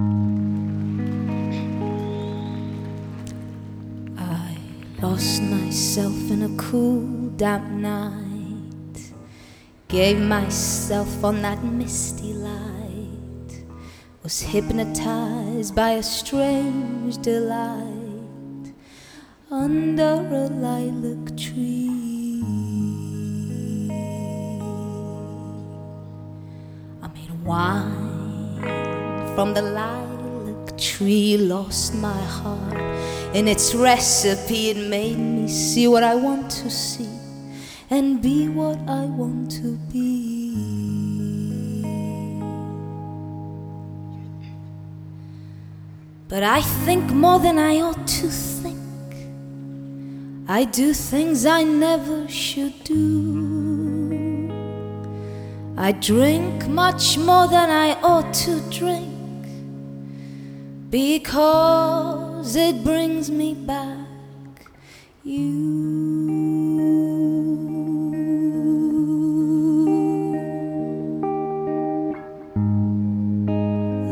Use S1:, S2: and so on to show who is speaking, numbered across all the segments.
S1: I lost myself in a cool, damp night. Gave myself on that misty light. Was hypnotized by a strange delight under a lilac tree. I made wine from the lilac tree, lost my heart in its recipe. It made me see what I want to see and be what I want to be. But I think more than I ought to think. I do things I never should do. I drink much more than I ought to drink because it brings me back you.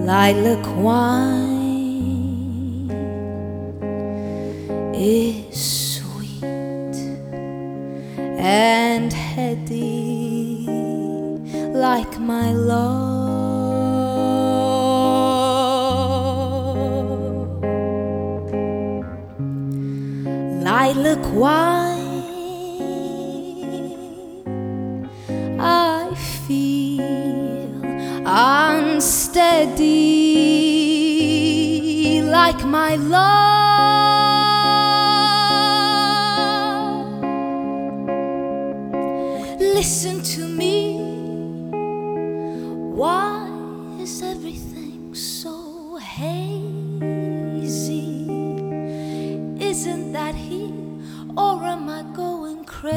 S1: Lilac wine is sweet and heady like my love. Lilac wine, I feel unsteady like my love. Listen to me. Why is everything so hazy? Isn't that he, or am I going crazy?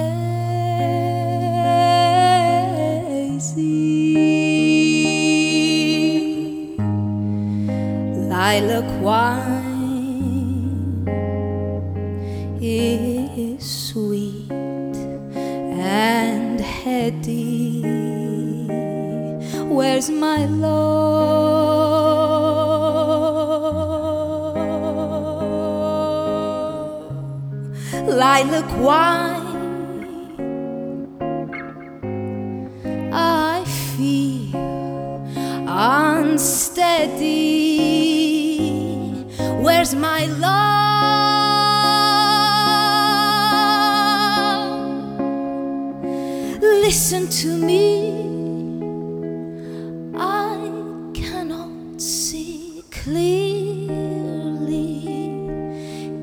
S1: Lilac wine is sweet and heady. Where's my love? Lilac wine, I feel unsteady. Where's my love? Listen to me. I cannot see clearly.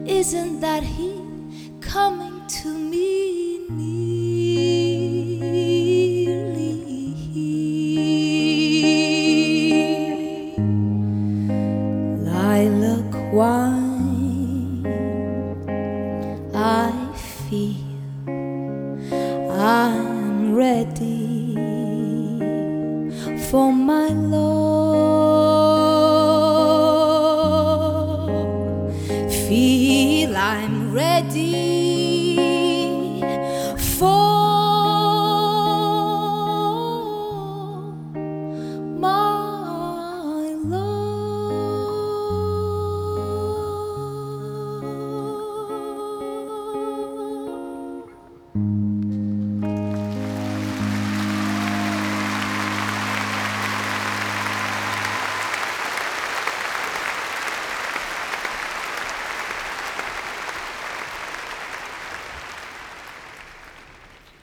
S1: Isn't that he coming to me nearly here. Lilac wine, I feel I'm ready for my love. for.